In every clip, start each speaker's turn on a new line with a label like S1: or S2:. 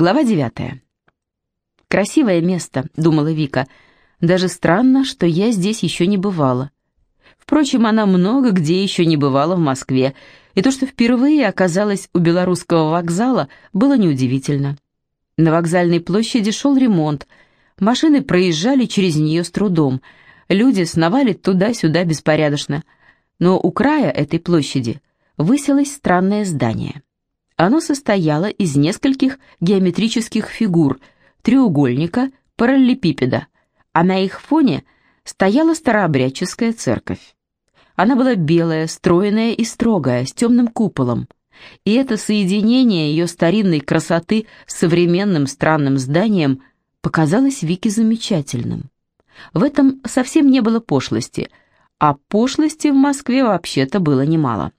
S1: Глава девятая. «Красивое место», — думала Вика. «Даже странно, что я здесь еще не бывала». Впрочем, она много где еще не бывала в Москве, и то, что впервые оказалась у белорусского вокзала, было неудивительно. На вокзальной площади шел ремонт, машины проезжали через нее с трудом, люди сновали туда-сюда беспорядочно, но у края этой площади высилось странное здание. Оно состояло из нескольких геометрических фигур, треугольника, параллелепипеда, а на их фоне стояла старообрядческая церковь. Она была белая, стройная и строгая, с темным куполом. И это соединение ее старинной красоты с современным странным зданием показалось Вике замечательным. В этом совсем не было пошлости, а пошлости в Москве вообще-то было немало.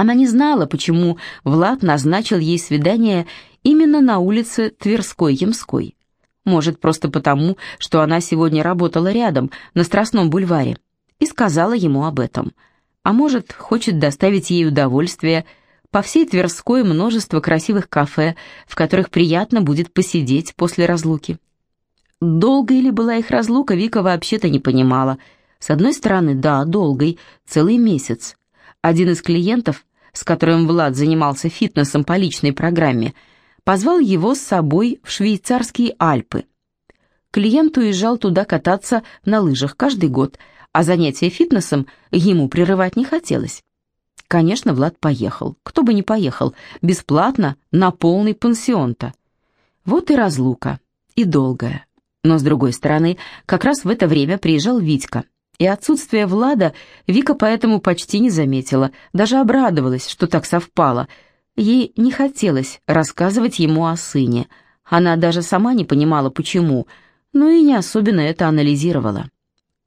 S1: Она не знала, почему Влад назначил ей свидание именно на улице Тверской-Ямской. Может, просто потому, что она сегодня работала рядом, на Страстном бульваре, и сказала ему об этом. А может, хочет доставить ей удовольствие. По всей Тверской множество красивых кафе, в которых приятно будет посидеть после разлуки. Долгой ли была их разлука, Вика вообще-то не понимала. С одной стороны, да, долгой, целый месяц. Один из клиентов, с которым Влад занимался фитнесом по личной программе, позвал его с собой в швейцарские Альпы. Клиент уезжал туда кататься на лыжах каждый год, а занятия фитнесом ему прерывать не хотелось. Конечно, Влад поехал. Кто бы не поехал. Бесплатно, на полный пансион-то. Вот и разлука. И долгая. Но, с другой стороны, как раз в это время приезжал Витька и отсутствие Влада Вика поэтому почти не заметила, даже обрадовалась, что так совпало. Ей не хотелось рассказывать ему о сыне. Она даже сама не понимала, почему, но и не особенно это анализировала.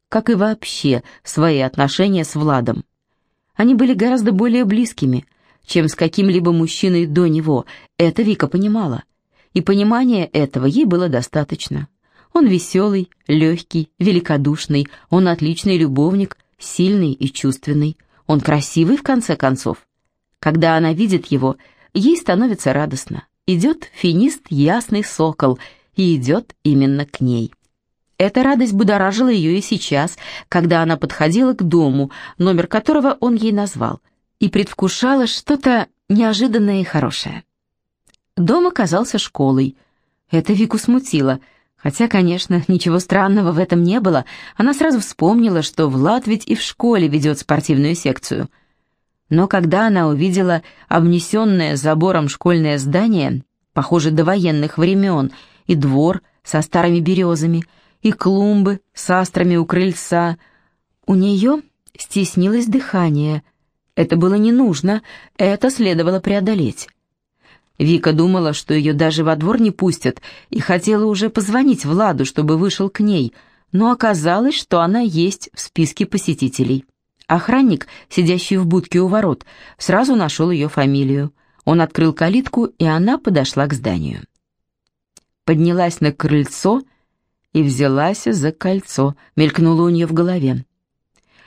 S1: Как и вообще свои отношения с Владом. Они были гораздо более близкими, чем с каким-либо мужчиной до него, это Вика понимала. И понимания этого ей было достаточно. Он веселый, легкий, великодушный, он отличный любовник, сильный и чувственный. Он красивый, в конце концов. Когда она видит его, ей становится радостно. Идет финист ясный сокол, и идет именно к ней. Эта радость будоражила ее и сейчас, когда она подходила к дому, номер которого он ей назвал, и предвкушала что-то неожиданное и хорошее. Дом оказался школой. Это Вику смутило – Хотя, конечно, ничего странного в этом не было, она сразу вспомнила, что Влад ведь и в школе ведет спортивную секцию. Но когда она увидела обнесенное забором школьное здание, похоже, до военных времен, и двор со старыми березами, и клумбы с астрами у крыльца, у нее стеснилось дыхание. Это было не нужно, это следовало преодолеть. Вика думала, что ее даже во двор не пустят, и хотела уже позвонить Владу, чтобы вышел к ней, но оказалось, что она есть в списке посетителей. Охранник, сидящий в будке у ворот, сразу нашел ее фамилию. Он открыл калитку, и она подошла к зданию. Поднялась на крыльцо и взялась за кольцо, мелькнуло у нее в голове.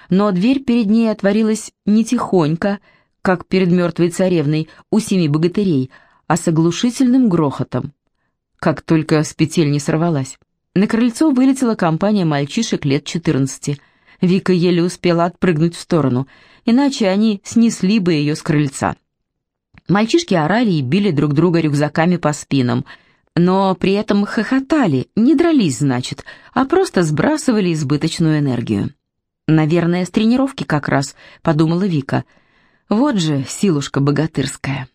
S1: Но дверь перед ней отворилась не тихонько, как перед мертвой царевной у семи богатырей, а с оглушительным грохотом, как только с петель не сорвалась. На крыльцо вылетела компания мальчишек лет 14. Вика еле успела отпрыгнуть в сторону, иначе они снесли бы ее с крыльца. Мальчишки орали и били друг друга рюкзаками по спинам, но при этом хохотали, не дрались, значит, а просто сбрасывали избыточную энергию. «Наверное, с тренировки как раз», — подумала Вика. «Вот же силушка богатырская».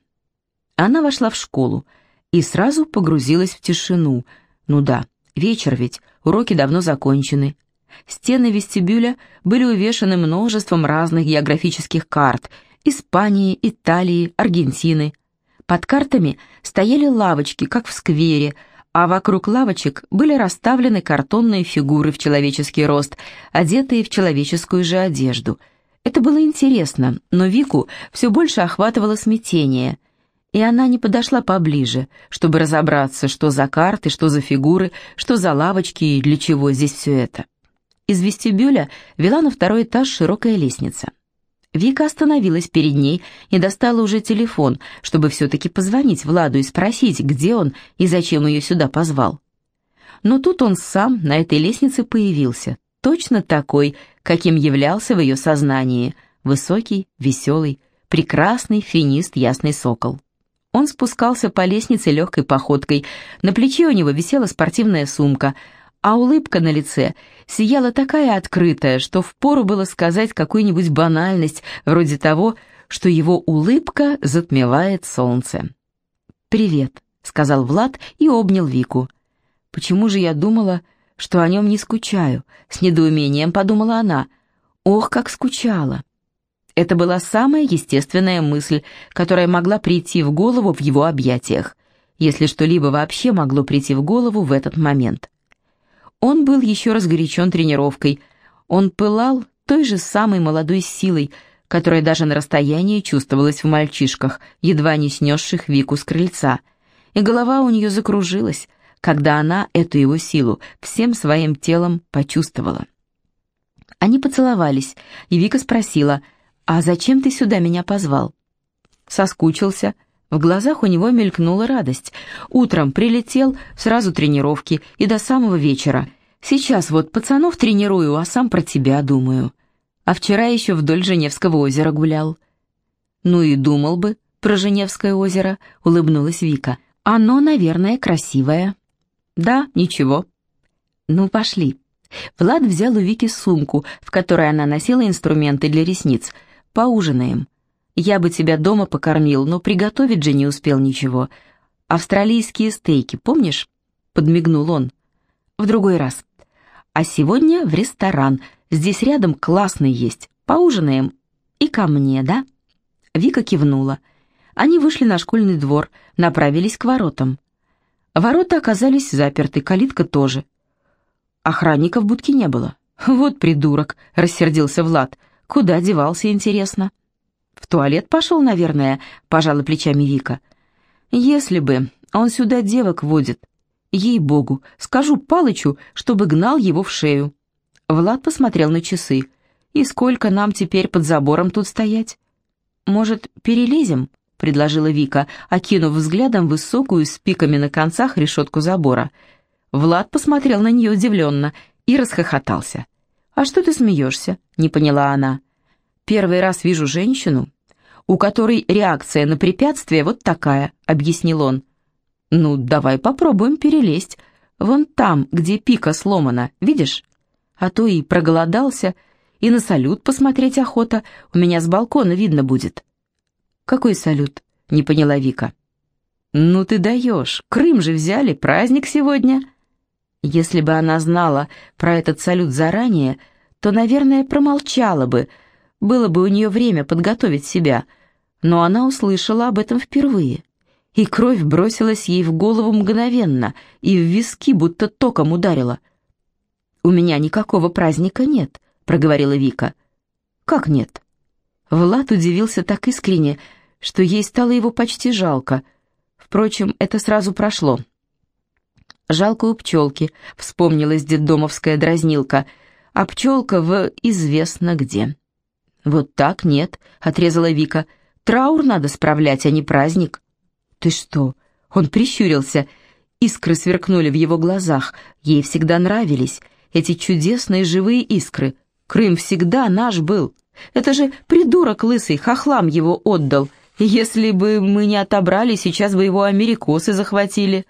S1: Она вошла в школу и сразу погрузилась в тишину. Ну да, вечер ведь, уроки давно закончены. Стены вестибюля были увешаны множеством разных географических карт Испании, Италии, Аргентины. Под картами стояли лавочки, как в сквере, а вокруг лавочек были расставлены картонные фигуры в человеческий рост, одетые в человеческую же одежду. Это было интересно, но Вику все больше охватывало смятение – и она не подошла поближе, чтобы разобраться, что за карты, что за фигуры, что за лавочки и для чего здесь все это. Из вестибюля вела на второй этаж широкая лестница. Вика остановилась перед ней и достала уже телефон, чтобы все-таки позвонить Владу и спросить, где он и зачем ее сюда позвал. Но тут он сам на этой лестнице появился, точно такой, каким являлся в ее сознании, высокий, веселый, прекрасный финист ясный сокол. Он спускался по лестнице легкой походкой, на плече у него висела спортивная сумка, а улыбка на лице сияла такая открытая, что впору было сказать какую-нибудь банальность, вроде того, что его улыбка затмевает солнце. «Привет», — сказал Влад и обнял Вику. «Почему же я думала, что о нем не скучаю?» — с недоумением подумала она. «Ох, как скучала!» Это была самая естественная мысль, которая могла прийти в голову в его объятиях, если что-либо вообще могло прийти в голову в этот момент. Он был еще разгорячен тренировкой. Он пылал той же самой молодой силой, которая даже на расстоянии чувствовалась в мальчишках, едва не снесших Вику с крыльца. И голова у нее закружилась, когда она эту его силу всем своим телом почувствовала. Они поцеловались, и Вика спросила, «А зачем ты сюда меня позвал?» Соскучился. В глазах у него мелькнула радость. Утром прилетел, сразу тренировки и до самого вечера. Сейчас вот пацанов тренирую, а сам про тебя думаю. А вчера еще вдоль Женевского озера гулял. Ну и думал бы про Женевское озеро, улыбнулась Вика. Оно, наверное, красивое. Да, ничего. Ну, пошли. Влад взял у Вики сумку, в которой она носила инструменты для ресниц. Поужинаем. Я бы тебя дома покормил, но приготовить же не успел ничего. Австралийские стейки, помнишь? Подмигнул он. В другой раз. А сегодня в ресторан. Здесь рядом классный есть. Поужинаем. И ко мне, да? Вика кивнула. Они вышли на школьный двор, направились к воротам. Ворота оказались заперты, калитка тоже. Охранника в будке не было. «Вот придурок», — рассердился Влад. «Куда девался, интересно?» «В туалет пошел, наверное», — пожала плечами Вика. «Если бы. Он сюда девок водит. Ей-богу, скажу Палычу, чтобы гнал его в шею». Влад посмотрел на часы. «И сколько нам теперь под забором тут стоять?» «Может, перелезем?» предложила Вика, окинув взглядом высокую с пиками на концах решетку забора. Влад посмотрел на нее удивленно и расхохотался. «А что ты смеешься?» — не поняла она. «Первый раз вижу женщину, у которой реакция на препятствие вот такая», — объяснил он. «Ну, давай попробуем перелезть. Вон там, где пика сломана, видишь? А то и проголодался, и на салют посмотреть охота, у меня с балкона видно будет». «Какой салют?» — не поняла Вика. «Ну ты даешь, Крым же взяли, праздник сегодня». Если бы она знала про этот салют заранее, то, наверное, промолчала бы, было бы у нее время подготовить себя, но она услышала об этом впервые. И кровь бросилась ей в голову мгновенно, и в виски будто током ударила. «У меня никакого праздника нет», — проговорила Вика. «Как нет?» Влад удивился так искренне, что ей стало его почти жалко. Впрочем, это сразу прошло. «Жалко у пчелки», — вспомнилась детдомовская дразнилка, «а пчелка в известно где». «Вот так нет», — отрезала Вика. «Траур надо справлять, а не праздник». «Ты что?» Он прищурился. Искры сверкнули в его глазах. Ей всегда нравились эти чудесные живые искры. Крым всегда наш был. Это же придурок лысый, хохлам его отдал. Если бы мы не отобрали, сейчас бы его америкосы захватили».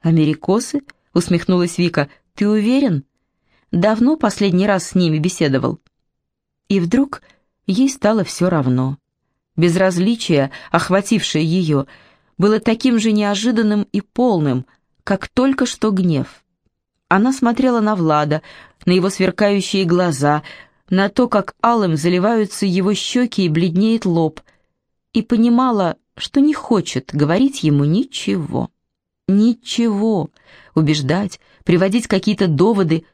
S1: «Америкосы?» — усмехнулась Вика. «Ты уверен?» «Давно последний раз с ними беседовал». И вдруг ей стало все равно. Безразличие, охватившее ее, было таким же неожиданным и полным, как только что гнев. Она смотрела на Влада, на его сверкающие глаза, на то, как алым заливаются его щеки и бледнеет лоб — и понимала, что не хочет говорить ему ничего. Ничего. Убеждать, приводить какие-то доводы.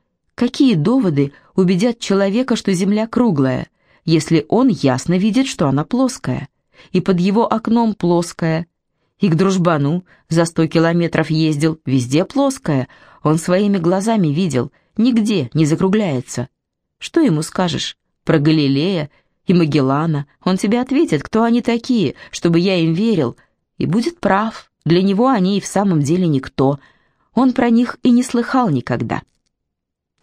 S1: Какие доводы убедят человека, что Земля круглая, если он ясно видит, что она плоская, и под его окном плоская, и к дружбану за сто километров ездил, везде плоская, он своими глазами видел, нигде не закругляется. Что ему скажешь? Про Галилея и Магеллана. Он тебе ответит, кто они такие, чтобы я им верил, и будет прав. Для него они и в самом деле никто. Он про них и не слыхал никогда.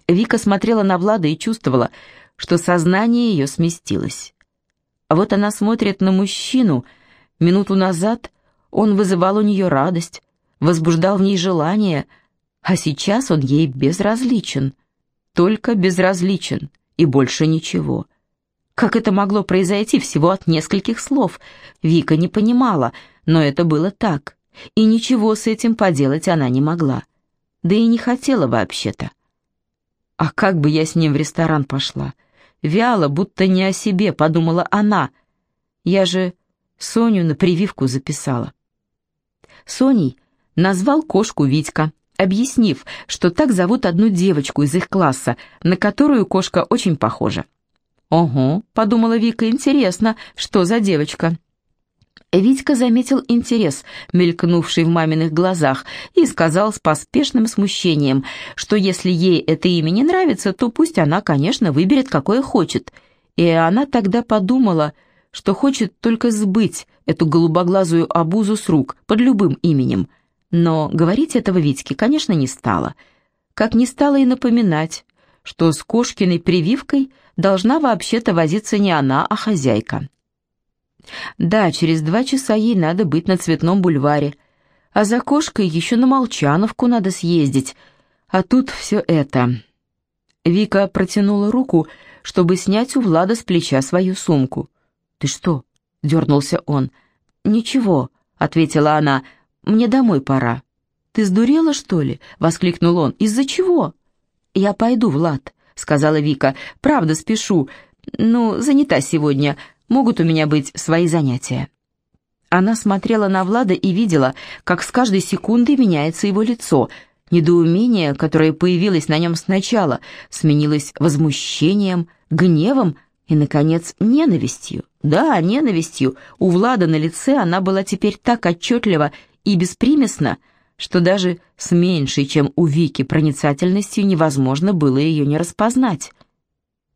S1: Вика смотрела на Влада и чувствовала, что сознание ее сместилось. А вот она смотрит на мужчину. Минуту назад он вызывал у нее радость, возбуждал в ней желание, а сейчас он ей безразличен. Только безразличен и больше ничего. Как это могло произойти всего от нескольких слов? Вика не понимала, но это было так, и ничего с этим поделать она не могла. Да и не хотела вообще-то. А как бы я с ним в ресторан пошла? Вяло, будто не о себе, подумала она. Я же Соню на прививку записала. Соней назвал кошку Витька, объяснив, что так зовут одну девочку из их класса, на которую кошка очень похожа. «Ого», — подумала Вика, — «интересно, что за девочка?» Витька заметил интерес, мелькнувший в маминых глазах, и сказал с поспешным смущением, что если ей это имя не нравится, то пусть она, конечно, выберет, какое хочет. И она тогда подумала, что хочет только сбыть эту голубоглазую обузу с рук под любым именем. Но говорить этого Витьке, конечно, не стала. Как не стала и напоминать, что с кошкиной прививкой должна вообще-то возиться не она, а хозяйка. Да, через два часа ей надо быть на Цветном бульваре, а за кошкой еще на Молчановку надо съездить, а тут все это. Вика протянула руку, чтобы снять у Влада с плеча свою сумку. «Ты что?» — дернулся он. «Ничего», — ответила она, — «мне домой пора». «Ты сдурела, что ли?» — воскликнул он. «Из-за чего?» «Я пойду, Влад», — сказала Вика. «Правда, спешу. Ну, занята сегодня. Могут у меня быть свои занятия». Она смотрела на Влада и видела, как с каждой секундой меняется его лицо. Недоумение, которое появилось на нем сначала, сменилось возмущением, гневом и, наконец, ненавистью. Да, ненавистью. У Влада на лице она была теперь так отчетлива и беспримесна, что даже с меньшей, чем у Вики, проницательностью невозможно было ее не распознать.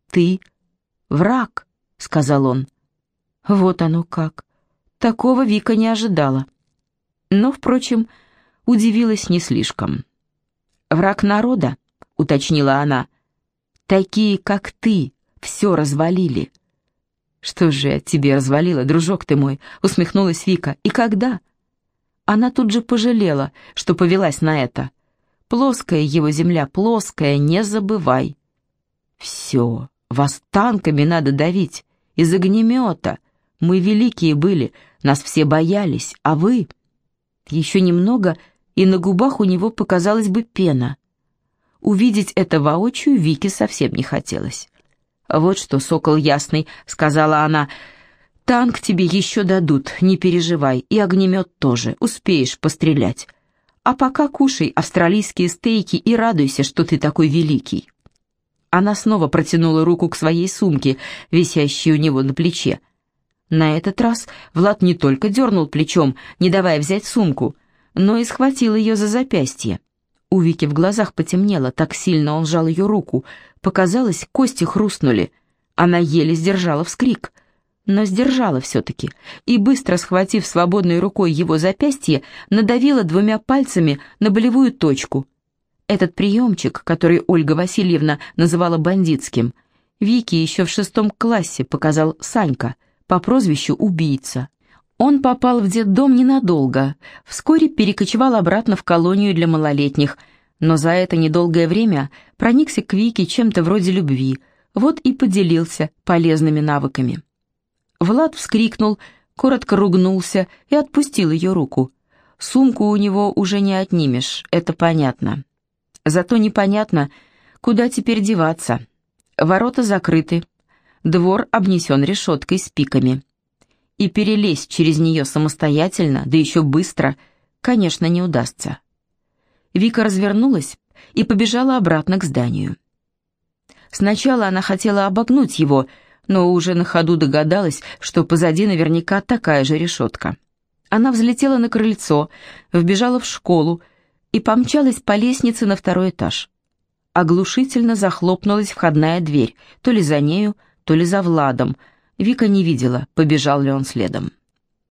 S1: «Ты враг», — сказал он. Вот оно как. Такого Вика не ожидала. Но, впрочем, удивилась не слишком. «Враг народа», — уточнила она. «Такие, как ты, все развалили». «Что же я тебе развалила, дружок ты мой?» — усмехнулась Вика. «И когда?» Она тут же пожалела, что повелась на это. «Плоская его земля, плоская, не забывай». «Все, вас танками надо давить, из огнемета, мы великие были, нас все боялись, а вы...» Еще немного, и на губах у него показалась бы пена. Увидеть это воочию Вике совсем не хотелось. «Вот что, сокол ясный», — сказала она, — «танк тебе еще дадут, не переживай, и огнемет тоже, успеешь пострелять. А пока кушай австралийские стейки и радуйся, что ты такой великий». Она снова протянула руку к своей сумке, висящей у него на плече. На этот раз Влад не только дернул плечом, не давая взять сумку, но и схватил ее за запястье. У Вики в глазах потемнело, так сильно он сжал ее руку. Показалось, кости хрустнули. Она еле сдержала вскрик, но сдержала все-таки, и, быстро схватив свободной рукой его запястье, надавила двумя пальцами на болевую точку. Этот приемчик, который Ольга Васильевна называла бандитским, Вики еще в шестом классе показал Санька — по прозвищу «Убийца». Он попал в детдом ненадолго, вскоре перекочевал обратно в колонию для малолетних, но за это недолгое время проникся к Вике чем-то вроде любви, вот и поделился полезными навыками. Влад вскрикнул, коротко ругнулся и отпустил ее руку. Сумку у него уже не отнимешь, это понятно. Зато непонятно, куда теперь деваться. Ворота закрыты, Двор обнесен решеткой с пиками. И перелезть через нее самостоятельно, да еще быстро, конечно, не удастся. Вика развернулась и побежала обратно к зданию. Сначала она хотела обогнуть его, но уже на ходу догадалась, что позади наверняка такая же решетка. Она взлетела на крыльцо, вбежала в школу и помчалась по лестнице на второй этаж. Оглушительно захлопнулась входная дверь, то ли за нею, то ли за Владом, Вика не видела, побежал ли он следом.